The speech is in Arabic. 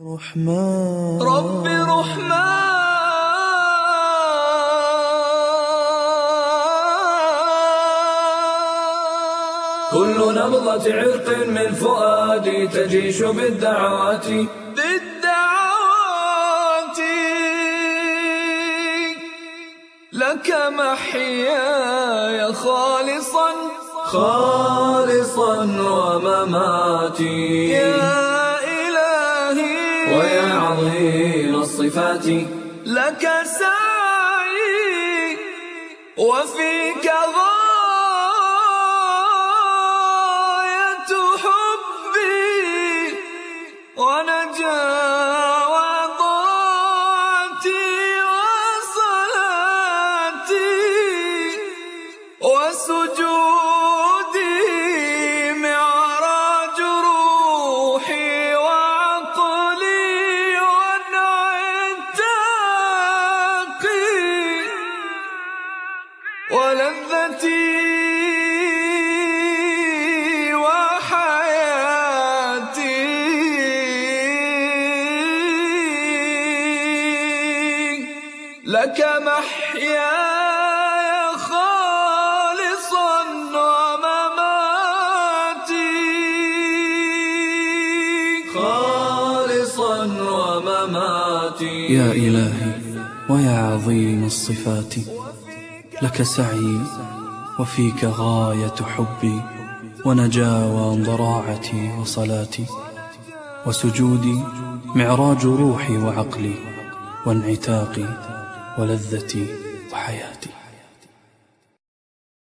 رحمان رب رحمان كل نبضة عرق من فؤادي تجيش بالدعوات. بالدعوات. لك محياي خالصا. خالصا ومماتي. ويا عظيم الصفات. لك سعي وفيك غاية حبي ونجاتي سجود لذتي وَحَيَاتِي. لَكَ مَحْيَايَ يا إلهي ويا عظيم الصفات. لك سعي وفيك غاية حبي ونجاوى ضراعتي وصلاتي وسجودي معراج روحي وعقلي وانعتاقي ولذتي وحياتي